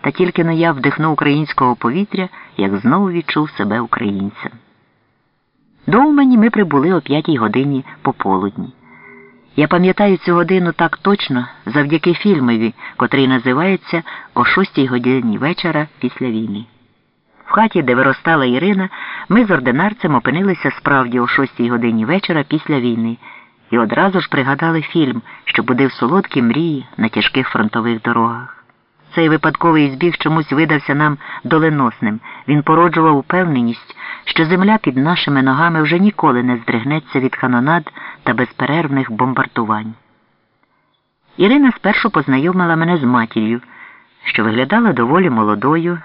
Та тільки но я вдихнув українського повітря, як знову відчув себе українцем. До Умані ми прибули о п'ятій годині пополудні. Я пам'ятаю цю годину так точно завдяки фільмові, котрий називається О шостій годині вечора після війни. В хаті, де виростала Ірина, ми з ординарцем опинилися справді о шостій годині вечора після війни і одразу ж пригадали фільм, що будив солодкі мрії на тяжких фронтових дорогах. Цей випадковий збіг чомусь видався нам доленосним. Він породжував упевненість, що земля під нашими ногами вже ніколи не здригнеться від канонад та безперервних бомбардувань. Ірина спершу познайомила мене з матір'ю, що виглядала доволі молодою,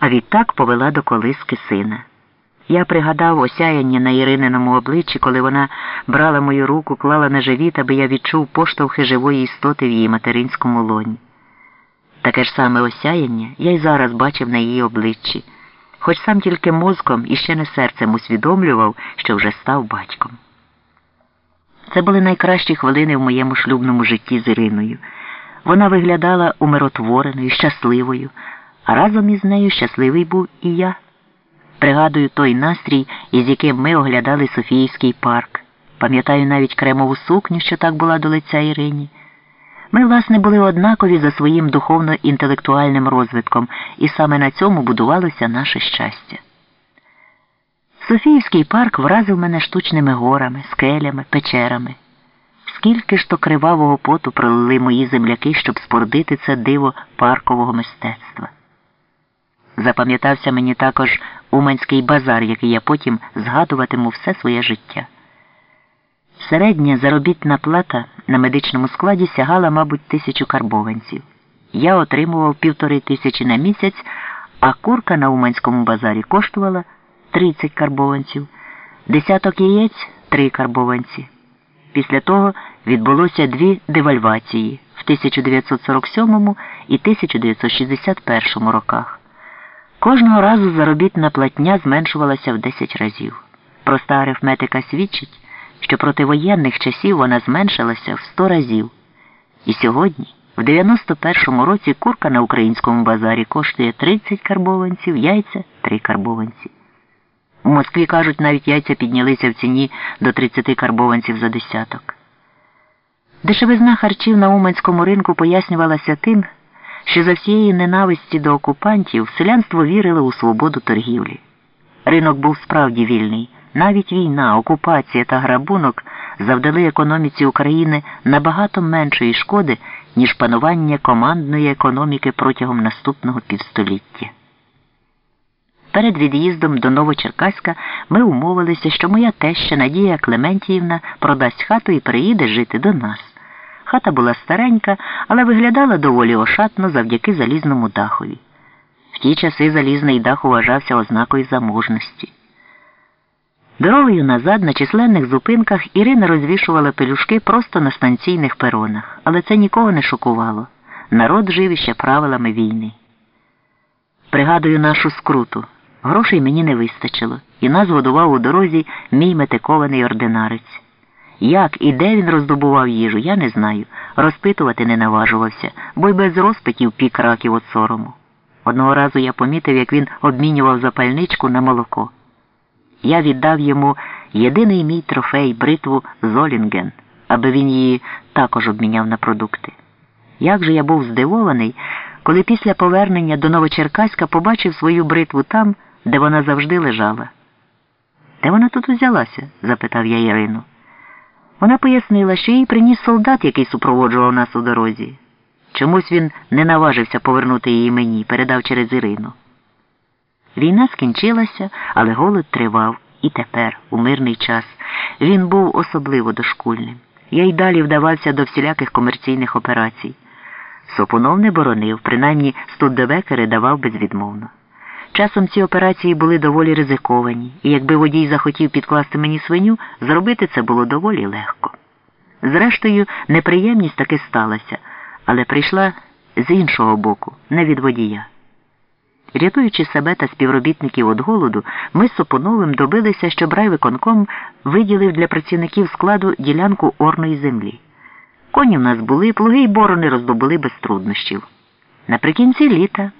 а відтак повела до колиски сина. Я пригадав осяяння на Ірининому обличчі, коли вона брала мою руку, клала на живіт, аби я відчув поштовхи живої істоти в її материнському лоні. Таке ж саме осяяння я й зараз бачив на її обличчі, хоч сам тільки мозком і ще не серцем усвідомлював, що вже став батьком. Це були найкращі хвилини в моєму шлюбному житті з Іриною. Вона виглядала умиротвореною, щасливою, а разом із нею щасливий був і я. Пригадую той настрій, із яким ми оглядали Софіївський парк. Пам'ятаю навіть кремову сукню, що так була до лиця Ірині. Ми, власне, були однакові за своїм духовно-інтелектуальним розвитком, і саме на цьому будувалося наше щастя. Софіївський парк вразив мене штучними горами, скелями, печерами. Скільки ж то кривавого поту пролили мої земляки, щоб спордити це диво паркового мистецтва. Запам'ятався мені також Уманський базар, який я потім згадуватиму все своє життя. Середня заробітна плата на медичному складі сягала, мабуть, тисячу карбованців. Я отримував півтори тисячі на місяць, а курка на Уманському базарі коштувала 30 карбованців, десяток яєць три карбованці. Після того відбулося дві девальвації в 1947 і 1961 роках. Кожного разу заробітна платня зменшувалася в 10 разів. Проста арифметика свідчить що проти воєнних часів вона зменшилася в сто разів. І сьогодні, в 91-му році, курка на українському базарі коштує 30 карбованців, яйця 3 карбованці. У Москві, кажуть, навіть яйця піднялися в ціні до 30 карбованців за десяток. Дешевизна харчів на Уманському ринку пояснювалася тим, що за всієї ненависті до окупантів селянство вірило у свободу торгівлі. Ринок був справді вільний. Навіть війна, окупація та грабунок завдали економіці України набагато меншої шкоди, ніж панування командної економіки протягом наступного півстоліття. Перед від'їздом до Новочеркаська ми умовилися, що моя теща Надія Клементіївна продасть хату і приїде жити до нас. Хата була старенька, але виглядала доволі ошатно завдяки залізному дахові. В ті часи залізний дах вважався ознакою заможності. Дорогою назад на численних зупинках Ірина розвішувала пелюшки просто на станційних перонах, але це нікого не шокувало. Народ жив іще правилами війни. Пригадую нашу скруту. Грошей мені не вистачило, і нас годував у дорозі мій метикований ординарець. Як і де він роздобував їжу, я не знаю. Розпитувати не наважувався, бо й без розпитів пік раків від сорому. Одного разу я помітив, як він обмінював запальничку на молоко я віддав йому єдиний мій трофей бритву Золінген, аби він її також обміняв на продукти. Як же я був здивований, коли після повернення до Новочеркаська побачив свою бритву там, де вона завжди лежала. Де вона тут узялася? запитав я Ірину. Вона пояснила, що їй приніс солдат, який супроводжував нас у дорозі. Чомусь він не наважився повернути її мені, передав через Ірину. Війна скінчилася, але голод тривав. І тепер, у мирний час, він був особливо дошкульним. Я й далі вдавався до всіляких комерційних операцій. Сопунов не боронив, принаймні студдебекери давав безвідмовно. Часом ці операції були доволі ризиковані, і якби водій захотів підкласти мені свиню, зробити це було доволі легко. Зрештою, неприємність таки сталася, але прийшла з іншого боку, не від водія. Рятуючи себе та співробітників від голоду, ми з Сопоновим добилися, щоб райвиконком виділив для працівників складу ділянку орної землі. Коні в нас були, плуги й борони роздобули без труднощів. Наприкінці літа